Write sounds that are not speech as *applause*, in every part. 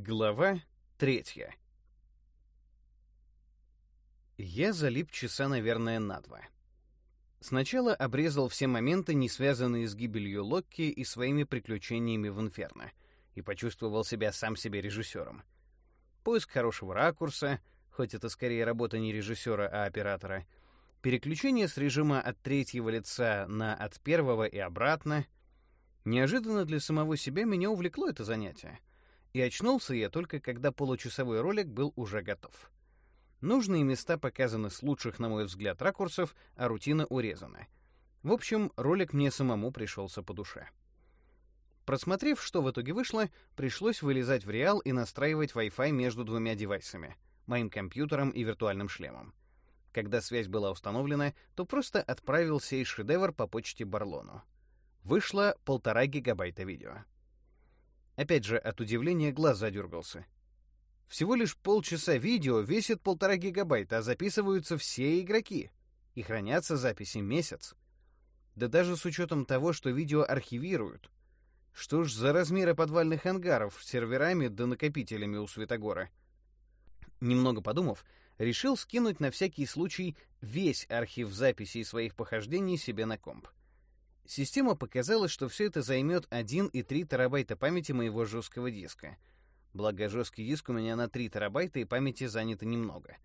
Глава третья. Я залип часа, наверное, на два. Сначала обрезал все моменты, не связанные с гибелью Локки и своими приключениями в Инферно, и почувствовал себя сам себе режиссером. Поиск хорошего ракурса, хоть это скорее работа не режиссера, а оператора, переключение с режима от третьего лица на от первого и обратно. Неожиданно для самого себя меня увлекло это занятие — и очнулся я только когда получасовой ролик был уже готов. Нужные места показаны с лучших, на мой взгляд, ракурсов, а рутина урезана. В общем, ролик мне самому пришелся по душе. Просмотрев, что в итоге вышло, пришлось вылезать в реал и настраивать Wi-Fi между двумя девайсами — моим компьютером и виртуальным шлемом. Когда связь была установлена, то просто отправил сей шедевр по почте Барлону. Вышло полтора гигабайта видео. Опять же, от удивления глаз задергался. Всего лишь полчаса видео весит полтора гигабайта, а записываются все игроки. И хранятся записи месяц. Да даже с учетом того, что видео архивируют. Что ж за размеры подвальных ангаров с серверами да накопителями у Светогора? Немного подумав, решил скинуть на всякий случай весь архив записей своих похождений себе на комп. Система показала, что все это займет 1,3 терабайта памяти моего жесткого диска. Благо, жесткий диск у меня на 3 терабайта, и памяти занято немного.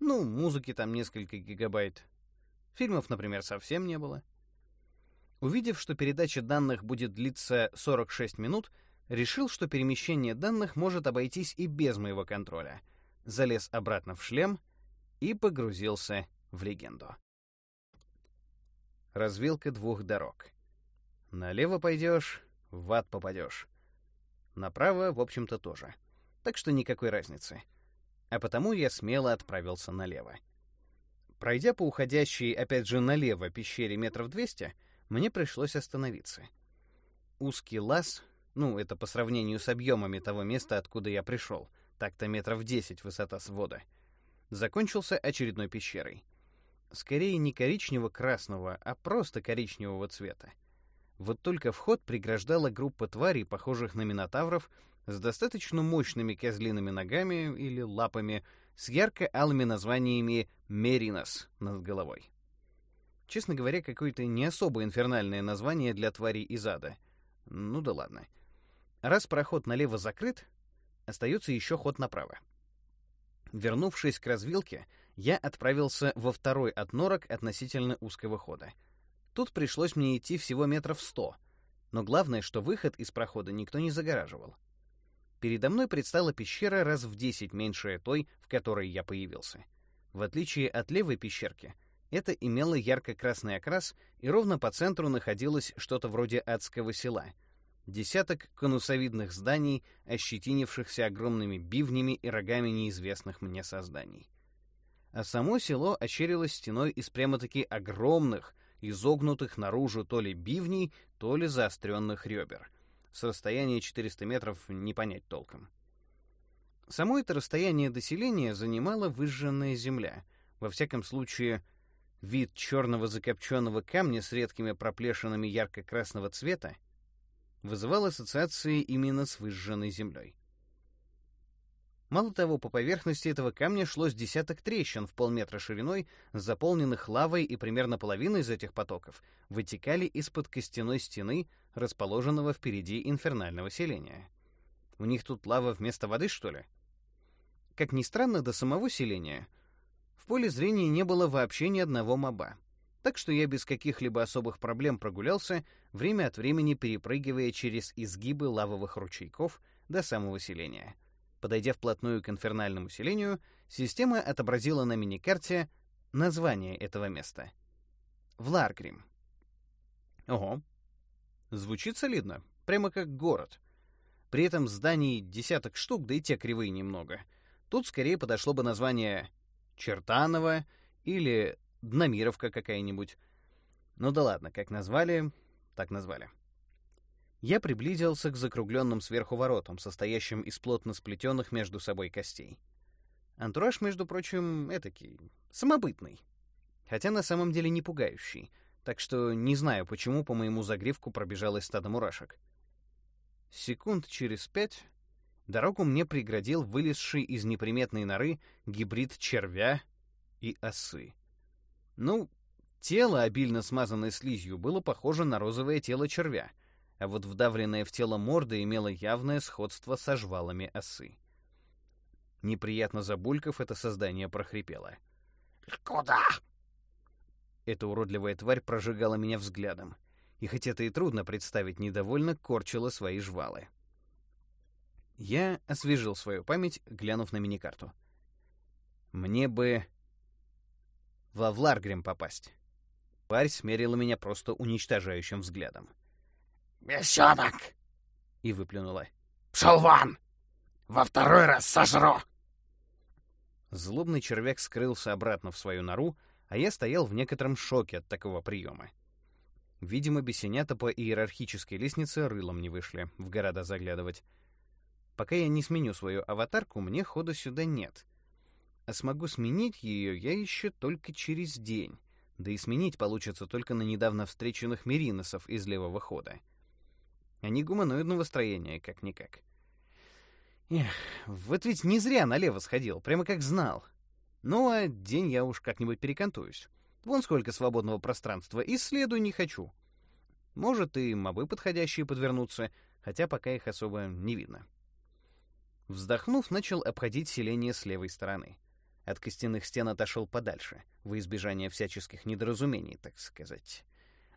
Ну, музыки там несколько гигабайт. Фильмов, например, совсем не было. Увидев, что передача данных будет длиться 46 минут, решил, что перемещение данных может обойтись и без моего контроля. Залез обратно в шлем и погрузился в легенду. Развилка двух дорог. Налево пойдешь, в ад попадешь. Направо, в общем-то, тоже. Так что никакой разницы. А потому я смело отправился налево. Пройдя по уходящей, опять же, налево пещере метров двести, мне пришлось остановиться. Узкий лаз, ну, это по сравнению с объемами того места, откуда я пришел, так-то метров десять высота свода, закончился очередной пещерой — скорее не коричнево-красного, а просто коричневого цвета. Вот только вход преграждала группа тварей, похожих на минотавров, с достаточно мощными козлиными ногами или лапами, с ярко-алыми названиями «Меринос» над головой. Честно говоря, какое-то не особо инфернальное название для тварей из ада. Ну да ладно. Раз проход налево закрыт, остается еще ход направо. Вернувшись к развилке, я отправился во второй от норок относительно узкого хода. Тут пришлось мне идти всего метров сто, но главное, что выход из прохода никто не загораживал. Передо мной предстала пещера раз в десять меньшая той, в которой я появился. В отличие от левой пещерки, это имело ярко-красный окрас, и ровно по центру находилось что-то вроде адского села. Десяток конусовидных зданий, ощетинившихся огромными бивнями и рогами неизвестных мне созданий а само село ощерилось стеной из прямо-таки огромных, изогнутых наружу то ли бивней, то ли заостренных ребер. С расстояния 400 метров не понять толком. Само это расстояние до селения занимала выжженная земля. Во всяком случае, вид черного закопченного камня с редкими проплешинами ярко-красного цвета вызывал ассоциации именно с выжженной землей. Мало того, по поверхности этого камня шло с десяток трещин в полметра шириной, заполненных лавой, и примерно половина из этих потоков вытекали из-под костяной стены, расположенного впереди инфернального селения. У них тут лава вместо воды, что ли? Как ни странно, до самого селения в поле зрения не было вообще ни одного моба. Так что я без каких-либо особых проблем прогулялся, время от времени перепрыгивая через изгибы лавовых ручейков до самого селения — Подойдя вплотную к инфернальному селению, система отобразила на миникарте название этого места. Вларгрим. Ого. Звучит солидно, прямо как город. При этом зданий десяток штук, да и те кривые немного. Тут скорее подошло бы название Чертаново или Дномировка какая-нибудь. Ну да ладно, как назвали, так назвали. Я приблизился к закругленным сверху воротам, состоящим из плотно сплетенных между собой костей. Антураж, между прочим, этакий, самобытный. Хотя на самом деле не пугающий, так что не знаю, почему по моему загривку пробежалось стадо мурашек. Секунд через пять Дорогу мне преградил вылезший из неприметной норы гибрид червя и осы. Ну, тело, обильно смазанное слизью, было похоже на розовое тело червя, а вот вдавленное в тело морда имело явное сходство со жвалами осы. Неприятно забульков, это создание прохрипело. «Куда?» Эта уродливая тварь прожигала меня взглядом, и хоть это и трудно представить, недовольно корчила свои жвалы. Я освежил свою память, глянув на миникарту. Мне бы во Вларгрим попасть. Парь смерила меня просто уничтожающим взглядом. «Бесенок!» И выплюнула. «Пшел вон! Во второй раз сожру!» Злобный червяк скрылся обратно в свою нору, а я стоял в некотором шоке от такого приема. Видимо, бесенята по иерархической лестнице рылом не вышли, в города заглядывать. Пока я не сменю свою аватарку, мне хода сюда нет. А смогу сменить ее я еще только через день. Да и сменить получится только на недавно встреченных мериносов из левого хода. Они гуманоидного строения, как-никак. Эх, вот ведь не зря налево сходил, прямо как знал. Ну, а день я уж как-нибудь перекантуюсь. Вон сколько свободного пространства, исследую не хочу. Может, и мобы подходящие подвернутся, хотя пока их особо не видно. Вздохнув, начал обходить селение с левой стороны. От костяных стен отошел подальше, во избежание всяческих недоразумений, так сказать.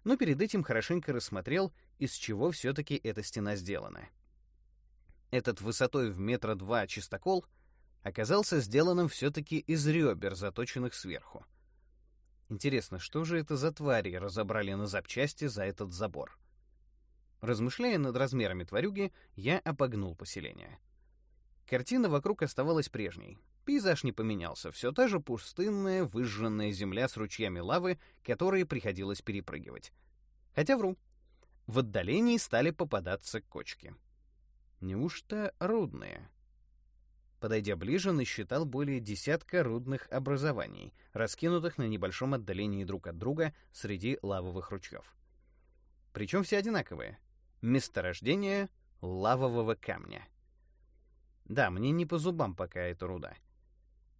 Но перед этим хорошенько рассмотрел, из чего все-таки эта стена сделана. Этот высотой в метра два чистокол оказался сделанным все-таки из ребер, заточенных сверху. Интересно, что же это за твари разобрали на запчасти за этот забор? Размышляя над размерами тварюги, я обогнул поселение — Картина вокруг оставалась прежней. Пейзаж не поменялся, все та же пустынная, выжженная земля с ручьями лавы, которые приходилось перепрыгивать. Хотя вру. В отдалении стали попадаться кочки. Неужто рудные? Подойдя ближе, насчитал более десятка рудных образований, раскинутых на небольшом отдалении друг от друга среди лавовых ручьев. Причем все одинаковые. Месторождение лавового камня. Да, мне не по зубам пока эта руда.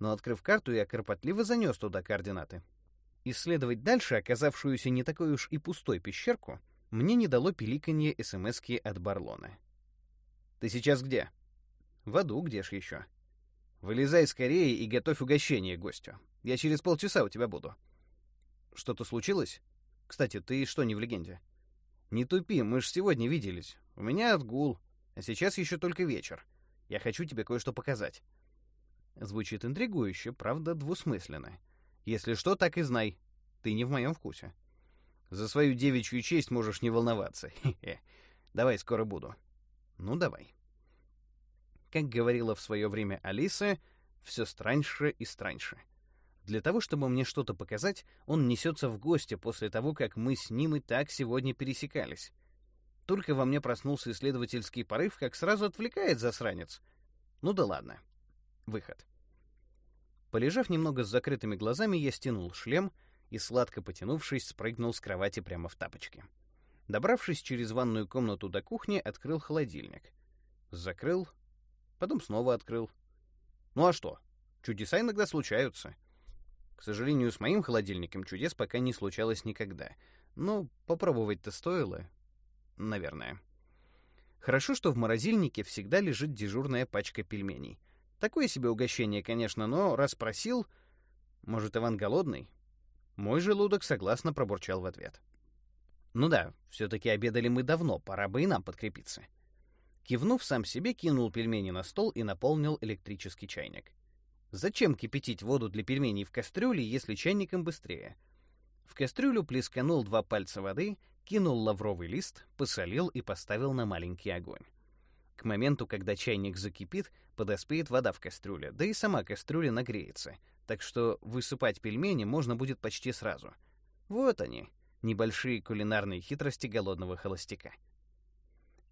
Но, открыв карту, я кропотливо занес туда координаты. Исследовать дальше оказавшуюся не такой уж и пустой пещерку мне не дало пиликанье СМСки от Барлона. «Ты сейчас где?» «В аду, где ж еще?» «Вылезай скорее и готовь угощение гостю. Я через полчаса у тебя буду». «Что-то случилось? Кстати, ты что, не в легенде?» «Не тупи, мы ж сегодня виделись. У меня отгул, а сейчас еще только вечер. Я хочу тебе кое-что показать». Звучит интригующе, правда, двусмысленно. Если что, так и знай. Ты не в моем вкусе. За свою девичью честь можешь не волноваться. *laughs* Хе-хе. Давай, скоро буду. Ну, давай. Как говорила в свое время Алиса, все страньше и страньше. Для того, чтобы мне что-то показать, он несется в гости после того, как мы с ним и так сегодня пересекались. Только во мне проснулся исследовательский порыв, как сразу отвлекает засранец. Ну да ладно. Выход. Полежав немного с закрытыми глазами, я стянул шлем и, сладко потянувшись, спрыгнул с кровати прямо в тапочки. Добравшись через ванную комнату до кухни, открыл холодильник. Закрыл, потом снова открыл. Ну а что? Чудеса иногда случаются. К сожалению, с моим холодильником чудес пока не случалось никогда. Но попробовать-то стоило, наверное. Хорошо, что в морозильнике всегда лежит дежурная пачка пельменей. Такое себе угощение, конечно, но раз просил... Может, Иван голодный? Мой желудок согласно пробурчал в ответ. Ну да, все-таки обедали мы давно, пора бы и нам подкрепиться. Кивнув сам себе, кинул пельмени на стол и наполнил электрический чайник. Зачем кипятить воду для пельменей в кастрюле, если чайником быстрее? В кастрюлю плесканул два пальца воды кинул лавровый лист, посолил и поставил на маленький огонь. К моменту, когда чайник закипит, подоспеет вода в кастрюле, да и сама кастрюля нагреется, так что высыпать пельмени можно будет почти сразу. Вот они, небольшие кулинарные хитрости голодного холостяка.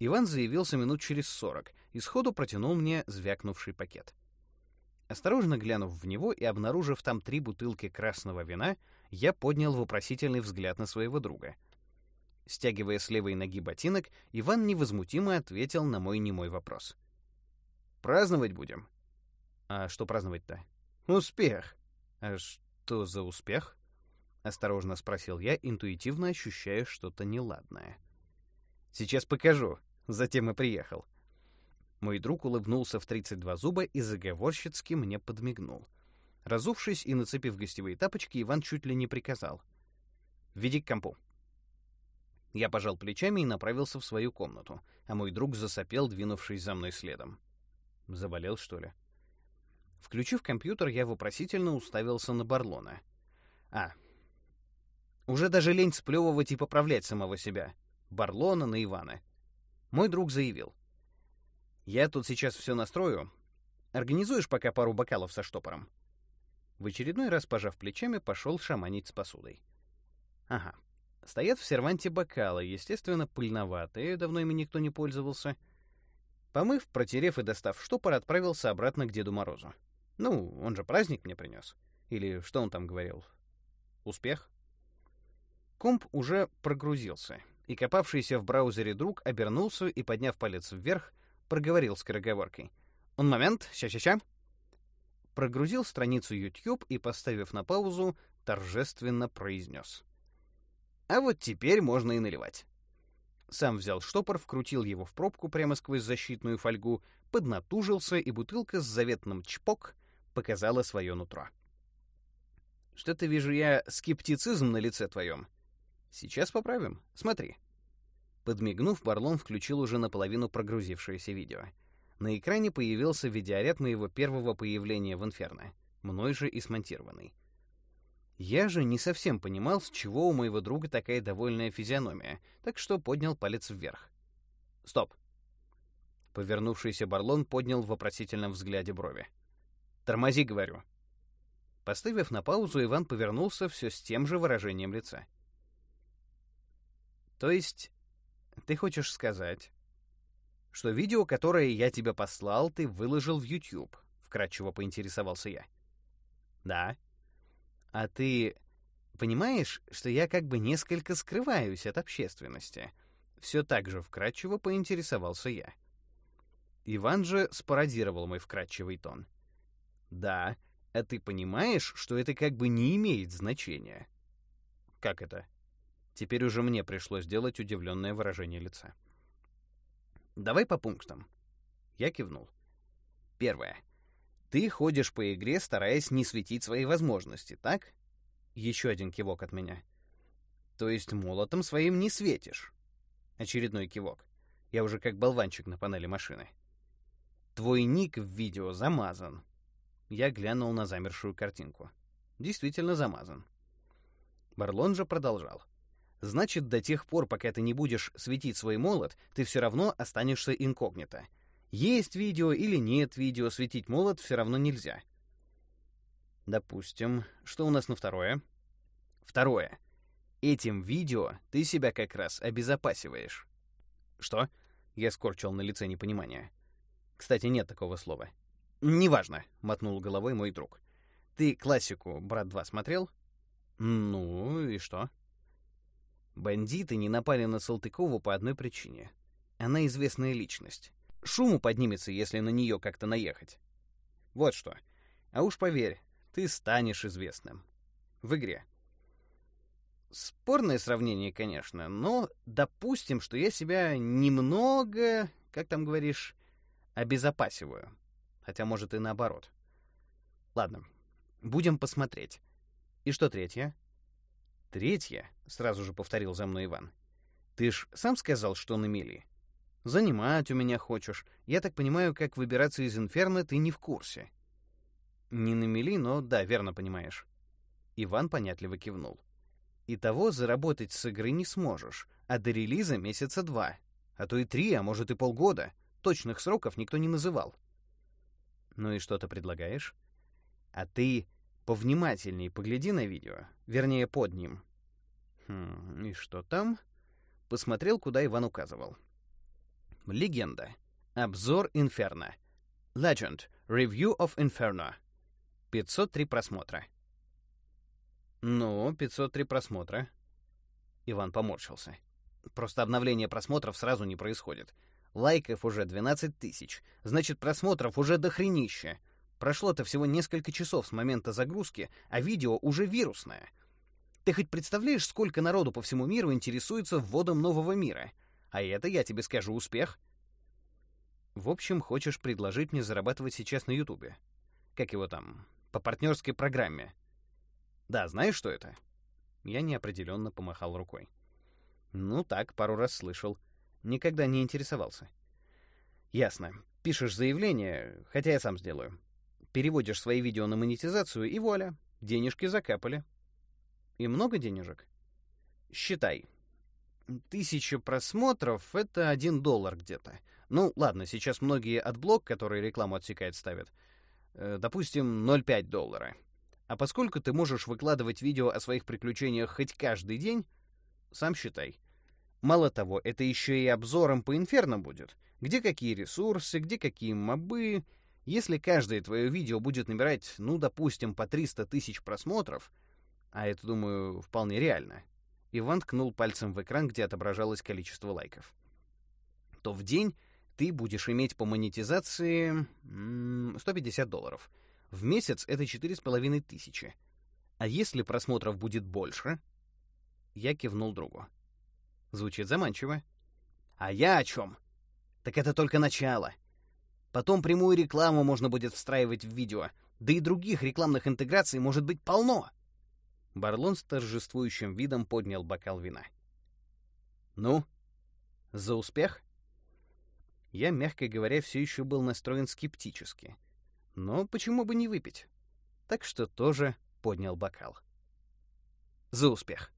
Иван заявился минут через сорок и сходу протянул мне звякнувший пакет. Осторожно глянув в него и обнаружив там три бутылки красного вина, я поднял вопросительный взгляд на своего друга — Стягивая с левой ноги ботинок, Иван невозмутимо ответил на мой немой вопрос. Праздновать будем. А что праздновать-то? Успех. А что за успех? Осторожно спросил я, интуитивно ощущая что-то неладное. Сейчас покажу. Затем и приехал. Мой друг улыбнулся в 32 зуба и заговорщицки мне подмигнул. Разувшись и нацепив гостевые тапочки, Иван чуть ли не приказал. «Веди к компу». Я пожал плечами и направился в свою комнату, а мой друг засопел, двинувшись за мной следом. Заболел, что ли? Включив компьютер, я вопросительно уставился на Барлона. А, уже даже лень сплевывать и поправлять самого себя. Барлона на Ивана. Мой друг заявил. «Я тут сейчас все настрою. Организуешь пока пару бокалов со штопором?» В очередной раз, пожав плечами, пошел шаманить с посудой. Ага. Стоят в серванте бокалы, естественно, пыльноватые, давно ими никто не пользовался. Помыв, протерев и достав штопор, отправился обратно к Деду Морозу. Ну, он же праздник мне принес. Или что он там говорил? Успех? Комп уже прогрузился, и копавшийся в браузере друг обернулся и, подняв палец вверх, проговорил скороговоркой. «Он момент, ща-ща-ща» прогрузил страницу YouTube и, поставив на паузу, торжественно произнес. А вот теперь можно и наливать. Сам взял штопор, вкрутил его в пробку прямо сквозь защитную фольгу, поднатужился, и бутылка с заветным чпок показала свое нутро. Что-то вижу я скептицизм на лице твоем. Сейчас поправим. Смотри. Подмигнув, Барлон включил уже наполовину прогрузившееся видео. На экране появился видеоряд моего первого появления в Инферно, мной же и смонтированный. Я же не совсем понимал, с чего у моего друга такая довольная физиономия, так что поднял палец вверх. «Стоп!» Повернувшийся Барлон поднял в вопросительном взгляде брови. «Тормози, говорю». Поставив на паузу, Иван повернулся все с тем же выражением лица. «То есть, ты хочешь сказать, что видео, которое я тебе послал, ты выложил в YouTube, вкратчиво поинтересовался я. Да. А ты понимаешь, что я как бы несколько скрываюсь от общественности? Все так же вкратчиво поинтересовался я. Иван же спародировал мой вкрадчивый тон. Да, а ты понимаешь, что это как бы не имеет значения? Как это? Теперь уже мне пришлось сделать удивленное выражение лица. Давай по пунктам. Я кивнул. Первое. Ты ходишь по игре, стараясь не светить свои возможности, так? Еще один кивок от меня. То есть молотом своим не светишь. Очередной кивок. Я уже как болванчик на панели машины. Твой ник в видео замазан. Я глянул на замершую картинку. Действительно замазан. Барлон же продолжал. Значит, до тех пор, пока ты не будешь светить свой молот, ты все равно останешься инкогнито. Есть видео или нет видео, светить молот все равно нельзя. Допустим, что у нас на второе? Второе. Этим видео ты себя как раз обезопасиваешь. Что? Я скорчил на лице непонимание. Кстати, нет такого слова. Неважно, мотнул головой мой друг. Ты классику «Брат 2» смотрел? Ну и что? Бандиты не напали на Салтыкову по одной причине. Она известная личность. Шуму поднимется, если на нее как-то наехать. Вот что. А уж поверь, ты станешь известным. В игре. Спорное сравнение, конечно, но допустим, что я себя немного, как там говоришь, обезопасиваю. Хотя, может, и наоборот. Ладно, будем посмотреть. И что третье? Третье, сразу же повторил за мной Иван. Ты ж сам сказал, что на мели. Занимать у меня хочешь. Я так понимаю, как выбираться из инферно ты не в курсе. Не на мели, но да, верно понимаешь. Иван понятливо кивнул. И того заработать с игры не сможешь, а до релиза месяца два, а то и три, а может и полгода. Точных сроков никто не называл. Ну и что ты предлагаешь? А ты Повнимательней погляди на видео, вернее, под ним. Хм, и что там? Посмотрел, куда Иван указывал. Легенда. Обзор Инферно. Legend. Review of Inferno. 503 просмотра. Ну, 503 просмотра. Иван поморщился. Просто обновление просмотров сразу не происходит. Лайков уже 12 тысяч. Значит, просмотров уже дохренища. Прошло-то всего несколько часов с момента загрузки, а видео уже вирусное. Ты хоть представляешь, сколько народу по всему миру интересуется вводом нового мира? А это, я тебе скажу, успех. В общем, хочешь предложить мне зарабатывать сейчас на Ютубе? Как его там? По партнерской программе. Да, знаешь, что это? Я неопределенно помахал рукой. Ну так, пару раз слышал. Никогда не интересовался. Ясно. Пишешь заявление, хотя я сам сделаю. Переводишь свои видео на монетизацию, и вуаля, денежки закапали. И много денежек? Считай. Тысяча просмотров — это один доллар где-то. Ну, ладно, сейчас многие AdBlock, которые рекламу отсекает, ставят. Э, допустим, 0,5 доллара. А поскольку ты можешь выкладывать видео о своих приключениях хоть каждый день, сам считай. Мало того, это еще и обзором по инферно будет. Где какие ресурсы, где какие мобы. Если каждое твое видео будет набирать, ну, допустим, по 300 тысяч просмотров, а это, думаю, вполне реально, Иван ткнул пальцем в экран, где отображалось количество лайков, то в день ты будешь иметь по монетизации 150 долларов. В месяц это 4,5 тысячи. А если просмотров будет больше? Я кивнул другу. Звучит заманчиво. А я о чем? Так это только начало. Потом прямую рекламу можно будет встраивать в видео, да и других рекламных интеграций может быть полно. Барлон с торжествующим видом поднял бокал вина. Ну, за успех? Я, мягко говоря, все еще был настроен скептически. Но почему бы не выпить? Так что тоже поднял бокал. За успех.